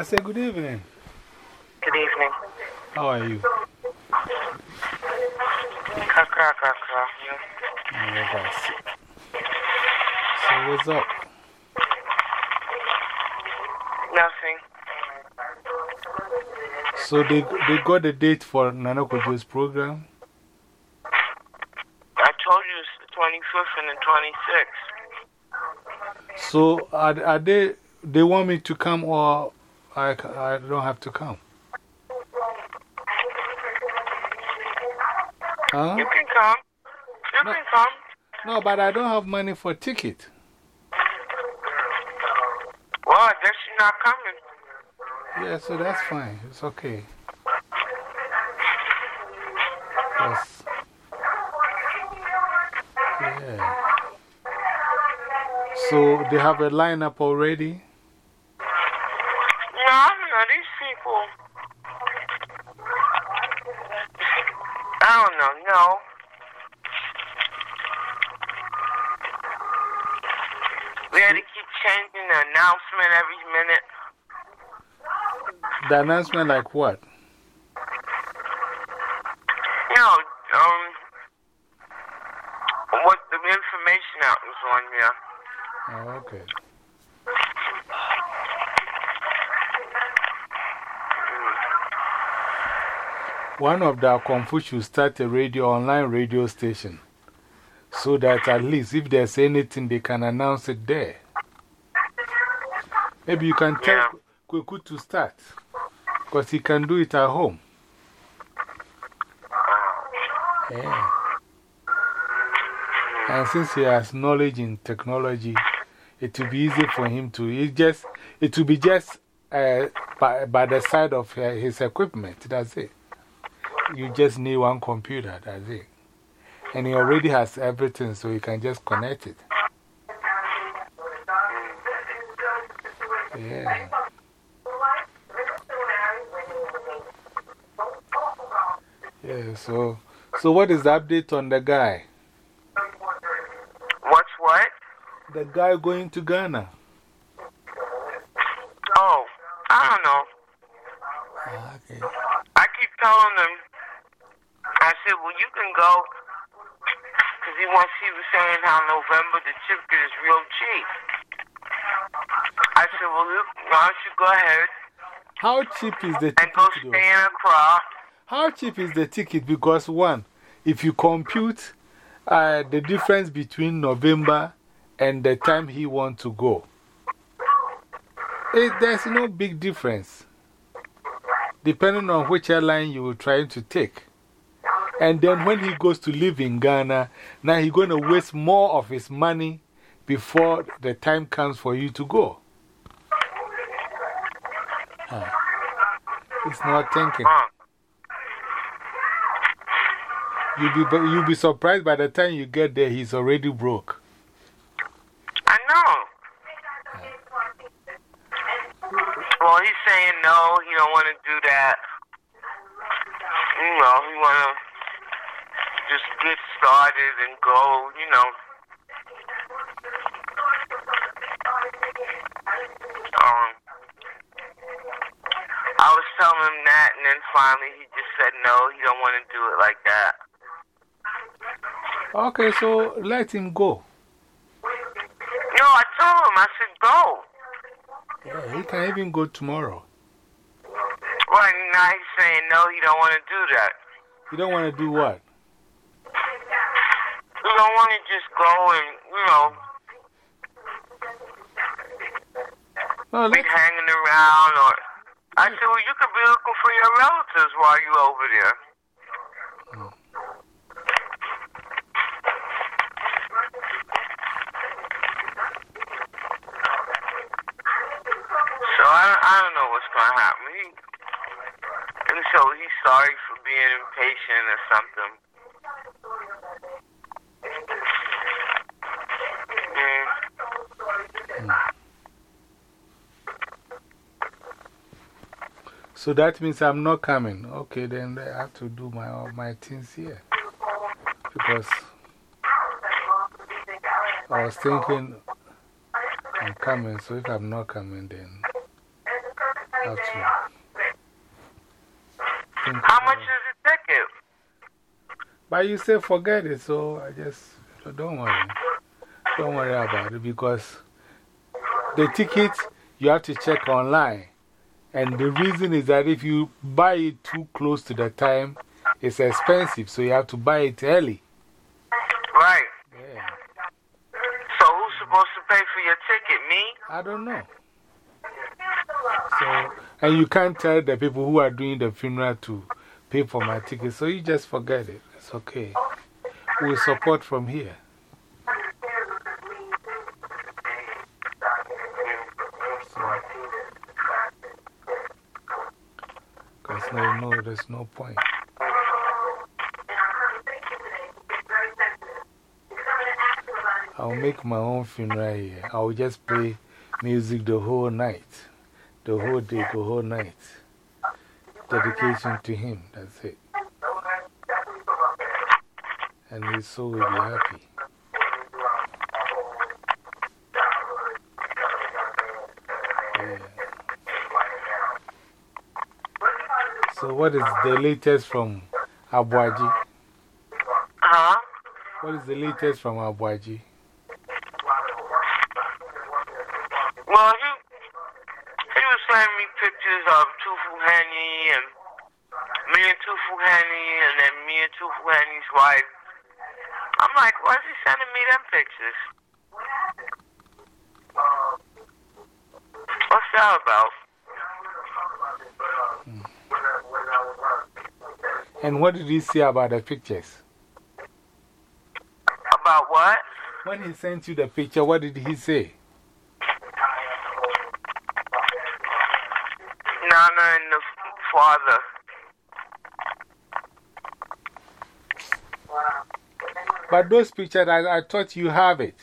I said, Good evening. Good evening. How are you? Kakra, kakra. Yeah, so, what's up? Nothing. So, they, they got the date for Nana Kojo's program? I told you it's the 25th and the 26th. So, are, are they, they want me to come or I, I don't have to come? Huh? You can come. You No. can come. No, but I don't have money for ticket. Well, guess you're not coming. Yeah, so that's fine. It's okay. Yes. Yeah. So they have a lineup already? No, I don't know. These people. I don't know. No. We had to keep changing the announcement every minute. The announcement, like what? No, um, what the information out was on here. Oh, okay. One of the Confucius start a radio, online radio station so that at least if there's anything, they can announce it there. Maybe you can tell Yeah. Kweku to start because he can do it at home. Yeah. And since he has knowledge in technology, it will be easy for him to. It, just, it will be just uh, by, by the side of uh, his equipment. That's it. You just need one computer. That's it. And he already has everything, so you can just connect it. Yeah. Yeah, so, so what is the update on the guy? What's what? The guy going to Ghana. Oh, I don't know. Ah, okay. I keep telling them, I said, well, you can go. Because he wants, he was saying how November the ticket is real cheap. I said, well, why don't you go ahead How cheap is the ticket? and go stay in Accra? How cheap is the ticket? Because, one, if you compute uh, the difference between November and the time he wants to go, it, there's no big difference. Depending on which airline you are trying to take. And then when he goes to live in Ghana, now he's going to waste more of his money before the time comes for you to go. Ah. It's not thinking. Huh. You'll be, you'll be surprised by the time you get there, he's already broke. I know. Well, he's saying no, he don't want to do that. You know, he want to just get started and go, you know. Um, I was telling him that, and then finally he just said no, he don't want to do it like that. Okay, so let him go. No, I told him, I said go. Yeah, he can even go tomorrow. Right now he's saying no, he don't want to do that. You don't want to do what? You don't want to just go and, you know, No, be hanging around or. I said, well, you could be looking for your relatives while you're over there. So I, I don't know what's going to happen. He, and so he's sorry for being impatient or something. So that means I'm not coming. Okay, then I have to do my, my things here. Because I was thinking I'm coming, so if I'm not coming, then How much it. is the ticket? But you say forget it, so I just so don't worry. Don't worry about it because the ticket you have to check online. And the reason is that if you buy it too close to the time, it's expensive, so you have to buy it early. Right. Yeah. So who's supposed to pay for your ticket? Me? I don't know. So, and you can't tell the people who are doing the funeral to pay for my ticket, so you just forget it. It's okay. We'll support from here. Because no, no, there's no point. I'll make my own funeral here. I'll just play music the whole night, the whole day, the whole night. Dedication to him, that's it. And his soul will be happy. Yeah. So, what is the latest from Abuaji? Huh? What is the latest from Abuaji? Well, he, he was sending me pictures of Tufu Henny and me and Tufu Henny and then me and Tufu Henny's wife. I'm like, why is he sending me them pictures? What's that about? And what did he say about the pictures? About what? When he sent you the picture, what did he say? Nana and the father. But those pictures, I, I thought you have it.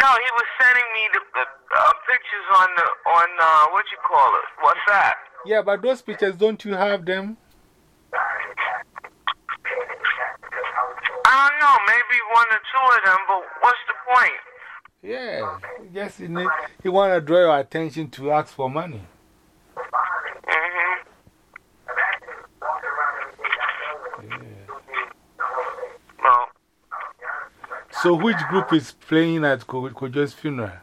No, he was sending me the, the uh, pictures on the on uh, what you call it? What's that? Yeah, but those pictures, don't you have them? I don't know, maybe one or two of them, but what's the point? Yeah, just he, need, he want to draw your attention to ask for money. hmm Yeah. Well, So, which group is playing at Kojo's funeral? this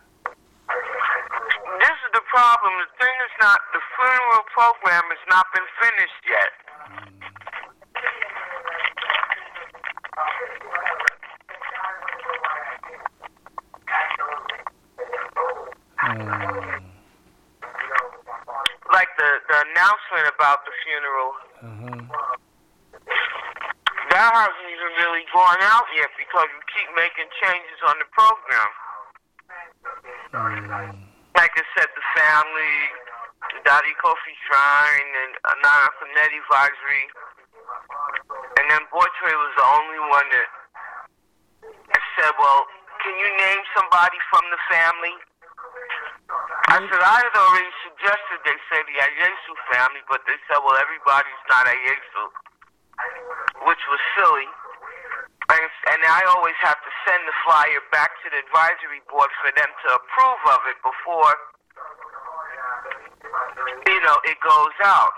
is the problem. The thing is not, the funeral program has not been finished yet. Mm, Like the, the announcement about the funeral, -huh. that hasn't even really gone out yet because we keep making changes on the program. Mm, Like I said, the family, the Daddy Kofi Shrine, and Anana Connect Advisory. And then Boytoy was the only one that I said, well, can you name somebody from the family? I said, I had already suggested they say the Ayesu family, but they said, well, everybody's not Ayesu, silly. And, and I always have to send the flyer back to the advisory board for them to approve of it before, you know, it goes out.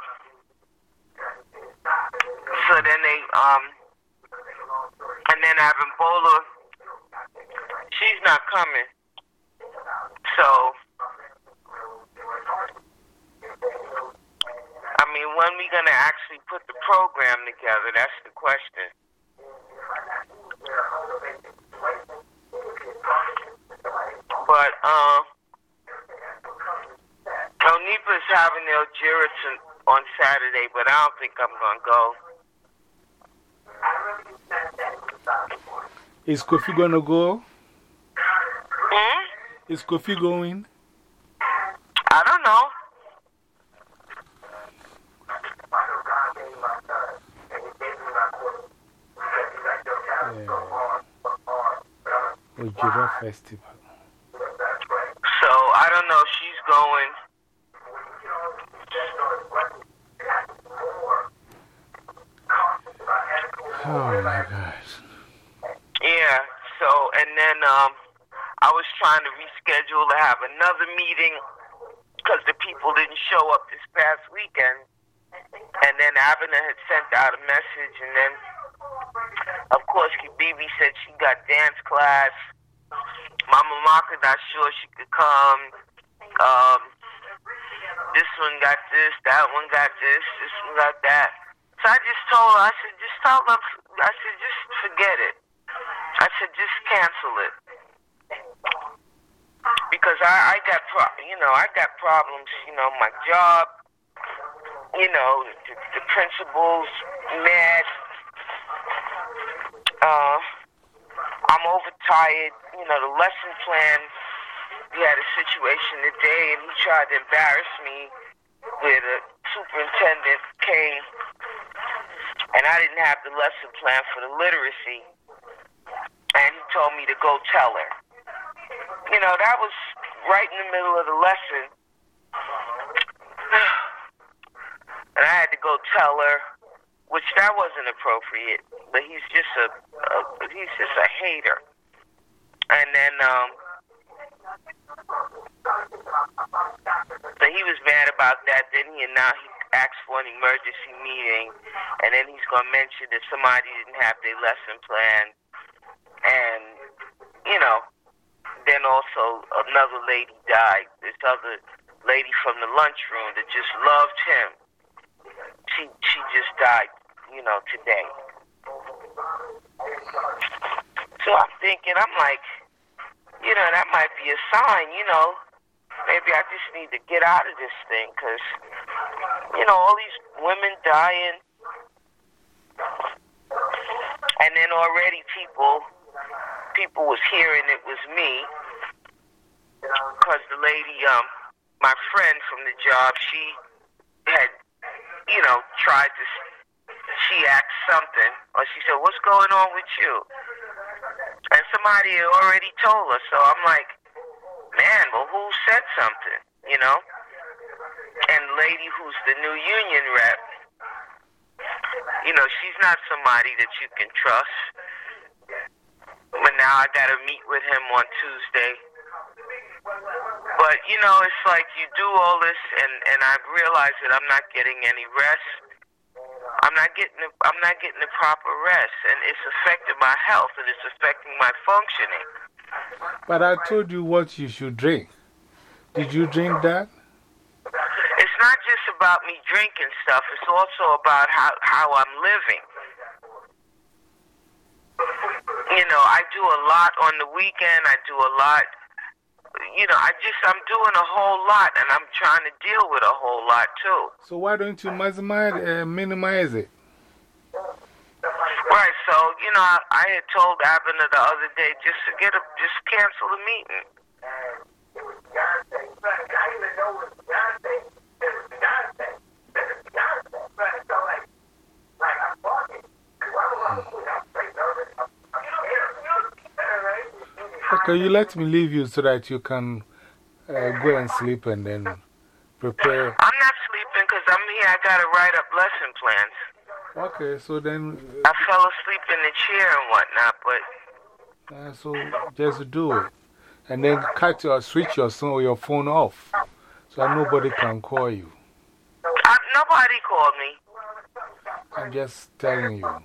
So then they, um, and then Avimbola, she's not coming. So, I mean, when we gonna actually put the program together? That's the question. But, uh, Onipa's having their Jiriton on Saturday, but I don't think I'm gonna go. Is Kofi going to go? Hmm? Is Kofi going? I don't know. Yeah. Ojiro Festival. So I don't know. She's going. Oh my gosh. Yeah. So and then um, I was trying to reschedule to have another meeting because the people didn't show up this past weekend. And then Abner had sent out a message, and then, of course, Kibibi said she got dance class. Mama Maka not sure she could come. Um, this one got this, that one got this, this one got that. So I just told her, I said, just tell them, I said, just forget it. I said, just cancel it. Because I, I got, pro- you know, I got problems, you know, my job, you know, the, the principal's mad. Uh, I'm overtired. You know, the lesson plan, we had a situation today and he tried to embarrass me where the superintendent came and I didn't have the lesson plan for the literacy. And he told me to go tell her. You know, that was right in the middle of the lesson. And I had to go tell her, which that wasn't appropriate, but he's just a, a he's just a hater. And then um so he was mad about that. Then he and now he asked for an emergency meeting, and then he's gonna mention that somebody didn't have their lesson plan, and you know, then also another lady died. This other lady from the lunchroom that just loved him. She she just died, you know, today. So I'm thinking, I'm like, you know, that might be a sign, you know. Maybe I just need to get out of this thing because, you know, all these women dying. And then already people, people was hearing it was me because the lady, um, my friend from the job, she had, you know, tried to, she asked something, or she said, what's going on with you? And somebody had already told her, so I'm like, man, well, who said something, you know? And lady who's the new union rep, you know, she's not somebody that you can trust. But now I got to meet with him on Tuesday. But you know, it's like you do all this, and and I realize that I'm not getting any rest. I'm not getting the, I'm not getting the proper rest, and it's affecting my health and it's affecting my functioning. But I told you what you should drink. Did you drink that? It's not just about me drinking stuff. It's also about how how I'm living. You know, I do a lot on the weekend. I do a lot. You know, I just I'm doing a whole lot, and I'm trying to deal with a whole lot too. So why don't you maximize, uh, minimize it? Right. So you know, I, I had told Abner the other day just to get a just cancel the meeting. Okay, you let me leave you so that you can uh, go and sleep and then prepare. I'm not sleeping because I'm here. I got to write up lesson plans. Okay, so then. I fell asleep in the chair and whatnot, but. Uh, so just do it. And then cut your, switch your, your phone off so nobody can call you. Nobody called me. I'm just telling you.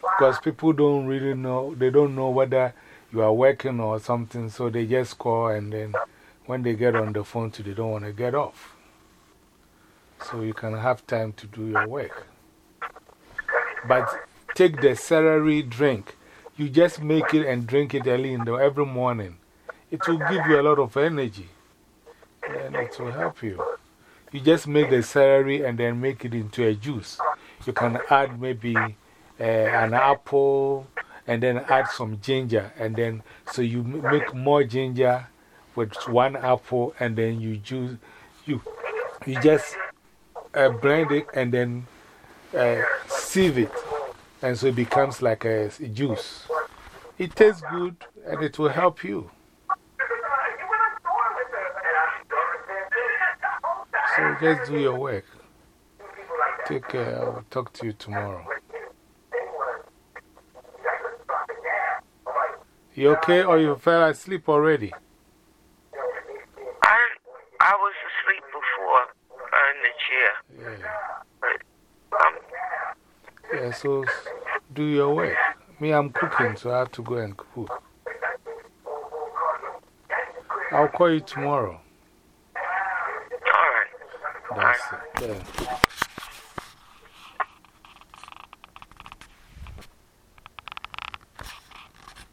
Because people don't really know, they don't know whether you are working or something, so they just call and then when they get on the phone, too, they don't want to get off. So you can have time to do your work. But take the celery drink. You just make it and drink it early in the, every morning. It will give you a lot of energy and it will help you. You just make the celery and then make it into a juice. You can add maybe uh, an apple and then add some ginger. And then, so you make more ginger with one apple and then you juice, you, you just uh, blend it and then uh, sieve it. And so it becomes like a, a juice. It tastes good and it will help you. So just do your work. Take care. I will talk to you tomorrow. You okay or you fell asleep already? I, I was asleep before uh, in the chair. Yeah. But, um, Yeah, so do your work. Me, I'm cooking, so I have to go and cook. I'll call you tomorrow. all right. That's it. Yeah.